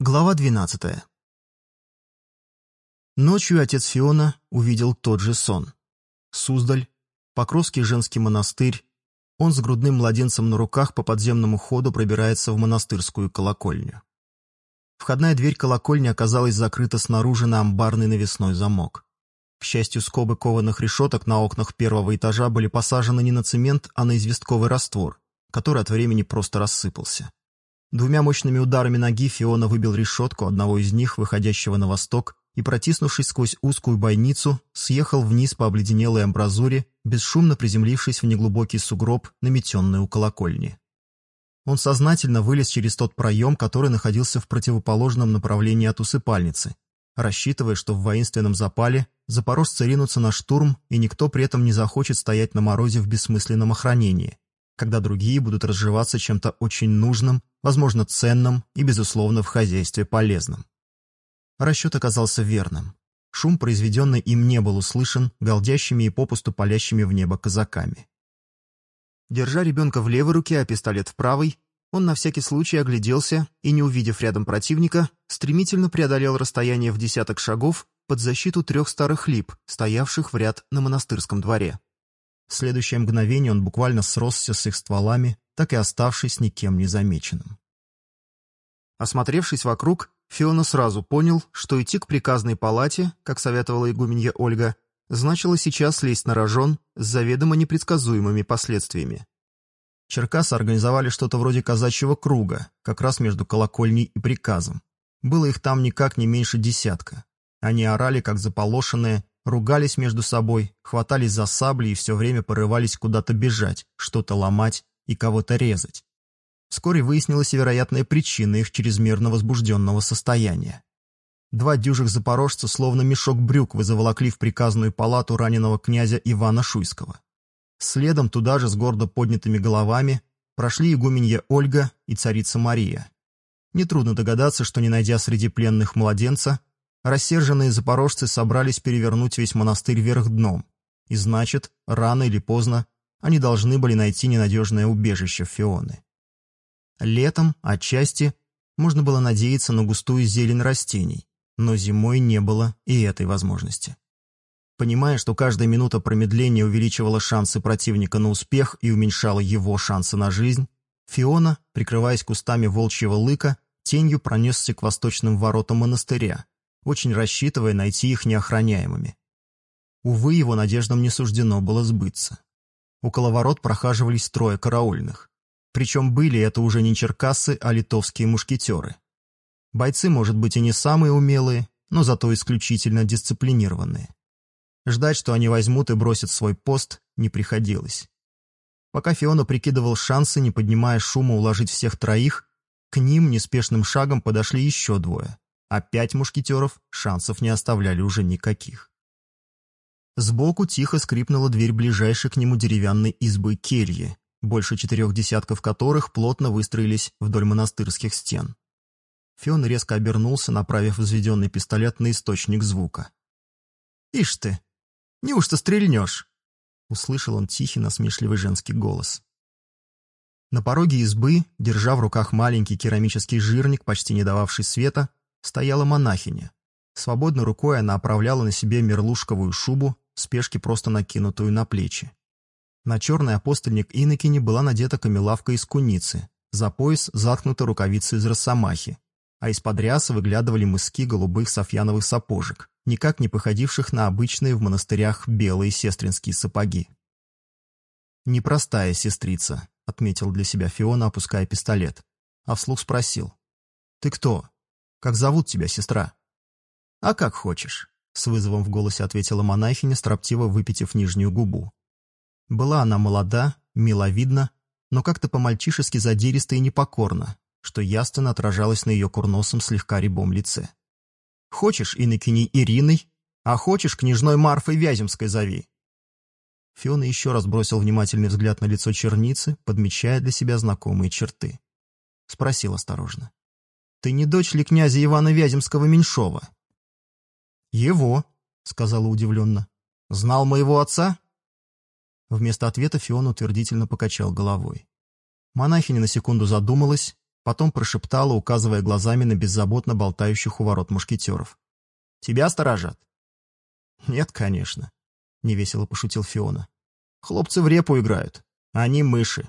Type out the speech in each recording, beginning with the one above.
Глава 12 Ночью отец Фиона увидел тот же сон. Суздаль, Покровский женский монастырь, он с грудным младенцем на руках по подземному ходу пробирается в монастырскую колокольню. Входная дверь колокольни оказалась закрыта снаружи на амбарный навесной замок. К счастью, скобы кованых решеток на окнах первого этажа были посажены не на цемент, а на известковый раствор, который от времени просто рассыпался. Двумя мощными ударами ноги Фиона выбил решетку одного из них, выходящего на восток, и, протиснувшись сквозь узкую бойницу, съехал вниз по обледенелой амбразуре, бесшумно приземлившись в неглубокий сугроб, наметенный у колокольни. Он сознательно вылез через тот проем, который находился в противоположном направлении от усыпальницы, рассчитывая, что в воинственном запале запорожцы ринутся на штурм, и никто при этом не захочет стоять на морозе в бессмысленном охранении, когда другие будут разживаться чем-то очень нужным, возможно, ценным и, безусловно, в хозяйстве полезным. Расчет оказался верным. Шум, произведенный им, не был услышан галдящими и попусту палящими в небо казаками. Держа ребенка в левой руке, а пистолет в правой, он на всякий случай огляделся и, не увидев рядом противника, стремительно преодолел расстояние в десяток шагов под защиту трех старых лип, стоявших в ряд на монастырском дворе. В следующее мгновение он буквально сросся с их стволами, так и оставшись никем не замеченным. Осмотревшись вокруг, Фиона сразу понял, что идти к приказной палате, как советовала игуменья Ольга, значило сейчас лезть на рожон с заведомо непредсказуемыми последствиями. Черкасы организовали что-то вроде казачьего круга, как раз между колокольней и приказом. Было их там никак не меньше десятка. Они орали, как заполошенные, ругались между собой, хватались за сабли и все время порывались куда-то бежать, что-то ломать и кого-то резать. Вскоре выяснилась вероятная причина их чрезмерно возбужденного состояния. Два дюжих запорожца, словно мешок брюк, вызаволокли в приказную палату раненого князя Ивана Шуйского. Следом туда же с гордо поднятыми головами прошли игуменья Ольга и царица Мария. Нетрудно догадаться, что, не найдя среди пленных младенца, рассерженные запорожцы собрались перевернуть весь монастырь вверх дном, и значит, рано или поздно они должны были найти ненадежное убежище Фионы. Летом, отчасти, можно было надеяться на густую зелень растений, но зимой не было и этой возможности. Понимая, что каждая минута промедления увеличивала шансы противника на успех и уменьшала его шансы на жизнь, Фиона, прикрываясь кустами волчьего лыка, тенью пронесся к восточным воротам монастыря, очень рассчитывая найти их неохраняемыми. Увы, его надеждам не суждено было сбыться. Около ворот прохаживались трое караульных. Причем были это уже не черкассы, а литовские мушкетеры. Бойцы, может быть, и не самые умелые, но зато исключительно дисциплинированные. Ждать, что они возьмут и бросят свой пост, не приходилось. Пока Фиона прикидывал шансы, не поднимая шума уложить всех троих, к ним неспешным шагом подошли еще двое а пять мушкетеров шансов не оставляли уже никаких. Сбоку тихо скрипнула дверь ближайшей к нему деревянной избы кельи, больше четырех десятков которых плотно выстроились вдоль монастырских стен. Фион резко обернулся, направив взведенный пистолет на источник звука. «Ишь ты! Неужто стрельнешь?» — услышал он тихий насмешливый женский голос. На пороге избы, держа в руках маленький керамический жирник, почти не дававший света, стояла монахиня. Свободной рукой она оправляла на себе мерлушковую шубу, спешки просто накинутую на плечи. На черный апостольник инокини была надета камелавка из куницы, за пояс заткнута рукавица из росомахи, а из-под ряса выглядывали мыски голубых софьяновых сапожек, никак не походивших на обычные в монастырях белые сестринские сапоги. «Непростая сестрица», — отметил для себя Фиона, опуская пистолет, а вслух спросил. «Ты кто?» Как зовут тебя, сестра?» «А как хочешь», — с вызовом в голосе ответила монахиня, строптиво выпитив нижнюю губу. Была она молода, миловидна, но как-то по-мальчишески задиристо и непокорно, что ясно отражалось на ее курносом слегка рябом лице. «Хочешь инокиней Ириной, а хочешь княжной Марфой Вяземской зови». Фиона еще раз бросил внимательный взгляд на лицо черницы, подмечая для себя знакомые черты. Спросил осторожно. Ты не дочь ли князя Ивана Вяземского-Меньшова?» «Его», — сказала удивленно. «Знал моего отца?» Вместо ответа Фион утвердительно покачал головой. Монахиня на секунду задумалась, Потом прошептала, указывая глазами на беззаботно болтающих у ворот мушкетеров. «Тебя сторожат?» «Нет, конечно», — невесело пошутил Фиона. «Хлопцы в репу играют, а они мыши».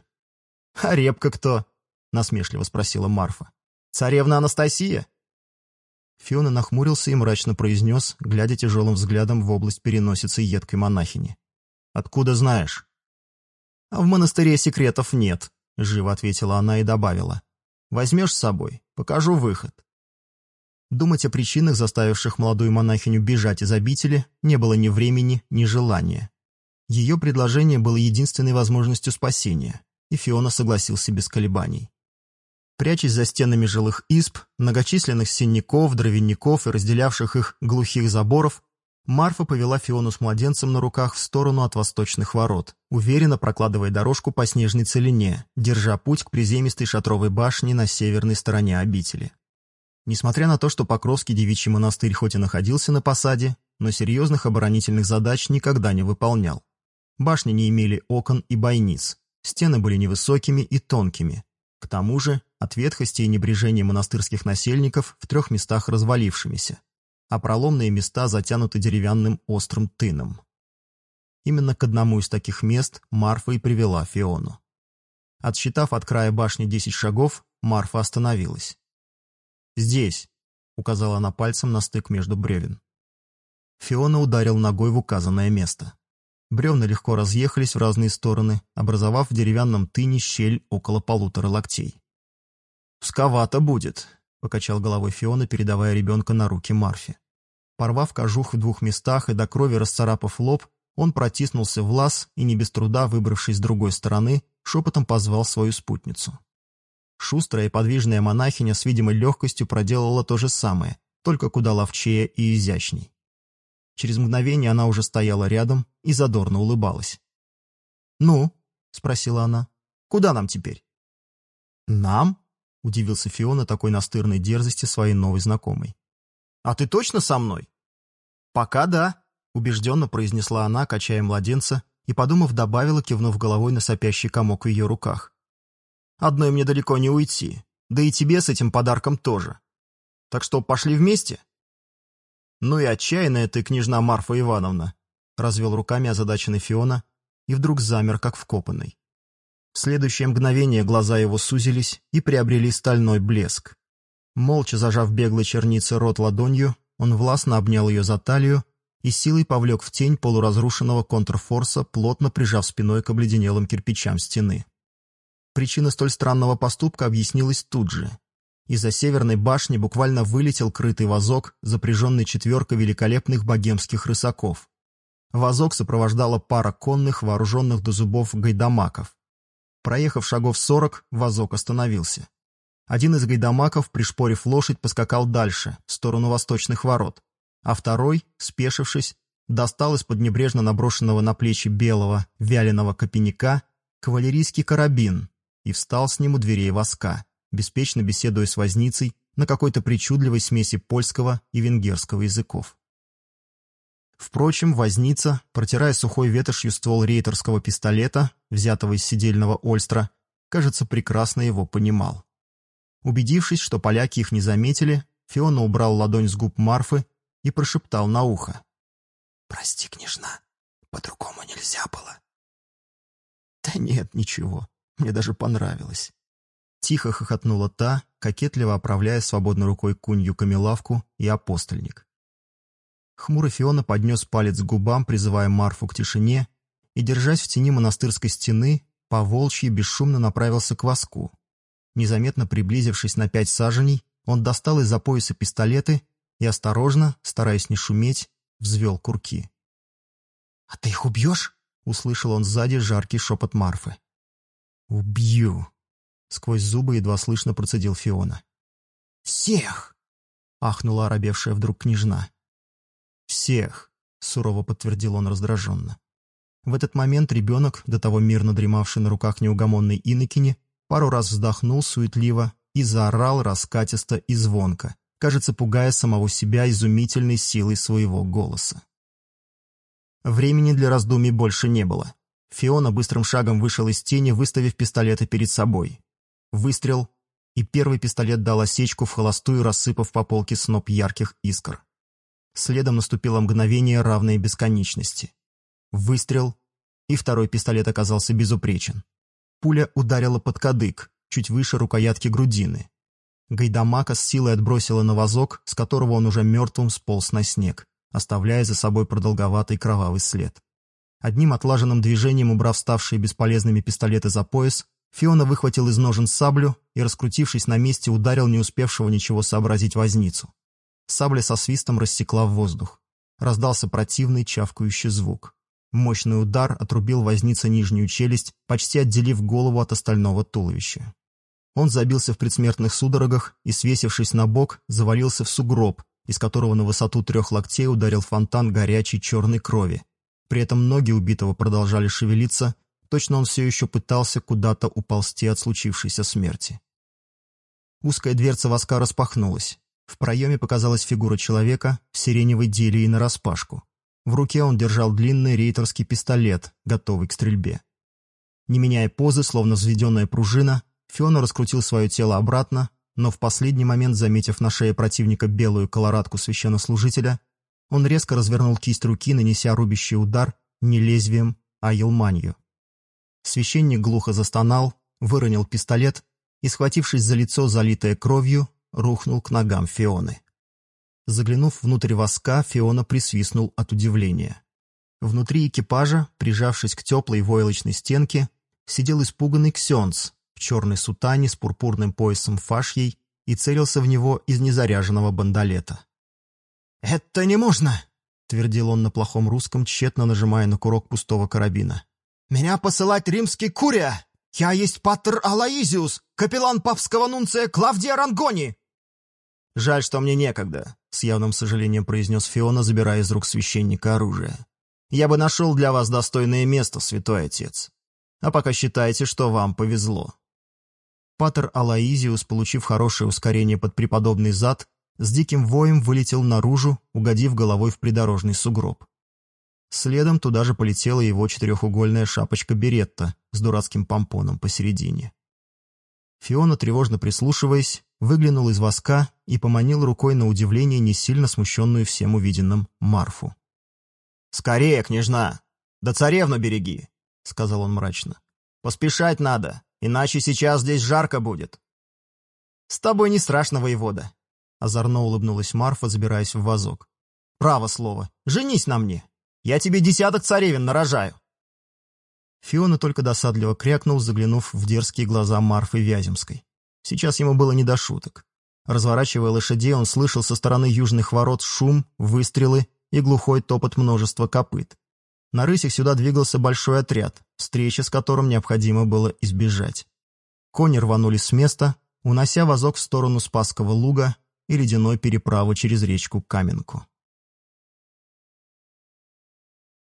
«А репка кто?» — насмешливо спросила Марфа. «Царевна Анастасия?» Фиона нахмурился и мрачно произнес, глядя тяжелым взглядом в область переносицы едкой монахини. «Откуда знаешь?» «А в монастыре секретов нет», — живо ответила она и добавила. «Возьмешь с собой, покажу выход». Думать о причинах, заставивших молодую монахиню бежать из обители, не было ни времени, ни желания. Ее предложение было единственной возможностью спасения, и Фиона согласился без колебаний. Прячась за стенами жилых изб, многочисленных синяков, дровяников и разделявших их глухих заборов, Марфа повела Фиону с младенцем на руках в сторону от восточных ворот, уверенно прокладывая дорожку по снежной целине, держа путь к приземистой шатровой башне на северной стороне обители. Несмотря на то, что Покровский девичий монастырь хоть и находился на посаде, но серьезных оборонительных задач никогда не выполнял. Башни не имели окон и бойниц, стены были невысокими и тонкими, к тому же от ветхости и небрежения монастырских насельников в трех местах развалившимися, а проломные места затянуты деревянным острым тыном. Именно к одному из таких мест Марфа и привела Фиону. Отсчитав от края башни десять шагов, Марфа остановилась. «Здесь», — указала она пальцем на стык между бревен. Фиона ударил ногой в указанное место. Бревна легко разъехались в разные стороны, образовав в деревянном тыне щель около полутора локтей. «Псковато будет», — покачал головой Фиона, передавая ребенка на руки Марфе. Порвав кожух в двух местах и до крови расцарапав лоб, он протиснулся в лаз и, не без труда выбравшись с другой стороны, шепотом позвал свою спутницу. Шустрая и подвижная монахиня с видимой легкостью проделала то же самое, только куда ловчее и изящней. Через мгновение она уже стояла рядом и задорно улыбалась. «Ну?» — спросила она. «Куда нам теперь?» «Нам?» — удивился Фиона такой настырной дерзости своей новой знакомой. «А ты точно со мной?» «Пока да», — убежденно произнесла она, качая младенца, и, подумав, добавила, кивнув головой на сопящий комок в ее руках. «Одной мне далеко не уйти, да и тебе с этим подарком тоже. Так что пошли вместе?» «Ну и отчаянная ты, княжна Марфа Ивановна!» развел руками озадаченный Фиона и вдруг замер, как вкопанный. В следующее мгновение глаза его сузились и приобрели стальной блеск. Молча зажав беглой черницы рот ладонью, он властно обнял ее за талию и силой повлек в тень полуразрушенного контрфорса, плотно прижав спиной к обледенелым кирпичам стены. Причина столь странного поступка объяснилась тут же. Из-за северной башни буквально вылетел крытый вазок, запряженный четверкой великолепных богемских рысаков. Вазок сопровождала пара конных, вооруженных до зубов гайдамаков. Проехав шагов сорок, вазок остановился. Один из гайдамаков, пришпорив лошадь, поскакал дальше, в сторону восточных ворот, а второй, спешившись, достал из-под небрежно наброшенного на плечи белого, вяленого копейника кавалерийский карабин и встал с ним у дверей воска беспечно беседуя с возницей на какой-то причудливой смеси польского и венгерского языков. Впрочем, возница, протирая сухой ветошью ствол рейтерского пистолета, взятого из сидельного ольстра, кажется, прекрасно его понимал. Убедившись, что поляки их не заметили, Фиона убрал ладонь с губ Марфы и прошептал на ухо. «Прости, княжна, по-другому нельзя было». «Да нет, ничего, мне даже понравилось». Тихо хохотнула та, кокетливо оправляя свободной рукой кунью камелавку и апостольник. Хмурый Фиона поднес палец к губам, призывая Марфу к тишине, и, держась в тени монастырской стены, по волчьи бесшумно направился к воску. Незаметно приблизившись на пять саженей, он достал из-за пояса пистолеты и осторожно, стараясь не шуметь, взвел курки. «А ты их убьешь?» — услышал он сзади жаркий шепот Марфы. «Убью!» Сквозь зубы едва слышно процедил Фиона. «Всех!» — ахнула оробевшая вдруг княжна. «Всех!» — сурово подтвердил он раздраженно. В этот момент ребенок, до того мирно дремавший на руках неугомонной инокини, пару раз вздохнул суетливо и заорал раскатисто и звонко, кажется, пугая самого себя изумительной силой своего голоса. Времени для раздумий больше не было. Фиона быстрым шагом вышел из тени, выставив пистолеты перед собой. Выстрел, и первый пистолет дал осечку в холостую, рассыпав по полке сноп ярких искр. Следом наступило мгновение, равное бесконечности. Выстрел, и второй пистолет оказался безупречен. Пуля ударила под кадык, чуть выше рукоятки грудины. Гайдамака с силой отбросила на вазок, с которого он уже мертвым сполз на снег, оставляя за собой продолговатый кровавый след. Одним отлаженным движением, убрав ставшие бесполезными пистолеты за пояс, Фиона выхватил из ножен саблю и, раскрутившись на месте, ударил не успевшего ничего сообразить возницу. Сабля со свистом рассекла в воздух. Раздался противный чавкающий звук. Мощный удар отрубил возница нижнюю челюсть, почти отделив голову от остального туловища. Он забился в предсмертных судорогах и, свесившись на бок, завалился в сугроб, из которого на высоту трех локтей ударил фонтан горячей черной крови. При этом ноги убитого продолжали шевелиться, точно он все еще пытался куда-то уползти от случившейся смерти. Узкая дверца воска распахнулась. В проеме показалась фигура человека в сиреневой делии нараспашку. В руке он держал длинный рейтерский пистолет, готовый к стрельбе. Не меняя позы, словно взведенная пружина, Фиона раскрутил свое тело обратно, но в последний момент, заметив на шее противника белую колорадку священнослужителя, он резко развернул кисть руки, нанеся рубящий удар не лезвием, а елманью. Священник глухо застонал, выронил пистолет и, схватившись за лицо, залитое кровью, рухнул к ногам Фионы. Заглянув внутрь воска, Фиона присвистнул от удивления. Внутри экипажа, прижавшись к теплой войлочной стенке, сидел испуганный Ксенц в черной сутане с пурпурным поясом фашьей и целился в него из незаряженного бандолета. «Это не можно!» — твердил он на плохом русском, тщетно нажимая на курок пустого карабина. «Меня посылать римский курия! Я есть патер Алаизиус, капеллан папского нунция Клавдия Рангони!» «Жаль, что мне некогда», — с явным сожалением произнес Фиона, забирая из рук священника оружие. «Я бы нашел для вас достойное место, святой отец. А пока считайте, что вам повезло». Патер Алаизиус, получив хорошее ускорение под преподобный зад, с диким воем вылетел наружу, угодив головой в придорожный сугроб. Следом туда же полетела его четырехугольная шапочка Беретта с дурацким помпоном посередине. Фиона, тревожно прислушиваясь, выглянул из воска и поманил рукой на удивление не сильно смущенную всем увиденным Марфу. «Скорее, княжна! Да царевну береги!» — сказал он мрачно. «Поспешать надо, иначе сейчас здесь жарко будет». «С тобой не страшно, воевода!» — озорно улыбнулась Марфа, забираясь в вазок. «Право слово, женись на мне!» Я тебе десяток царевин нарожаю!» Фиона только досадливо крякнул, заглянув в дерзкие глаза Марфы Вяземской. Сейчас ему было не до шуток. Разворачивая лошадей, он слышал со стороны южных ворот шум, выстрелы и глухой топот множества копыт. На рысях сюда двигался большой отряд, встречи с которым необходимо было избежать. Кони рванули с места, унося вазок в сторону Спасского луга и ледяной переправы через речку Каменку.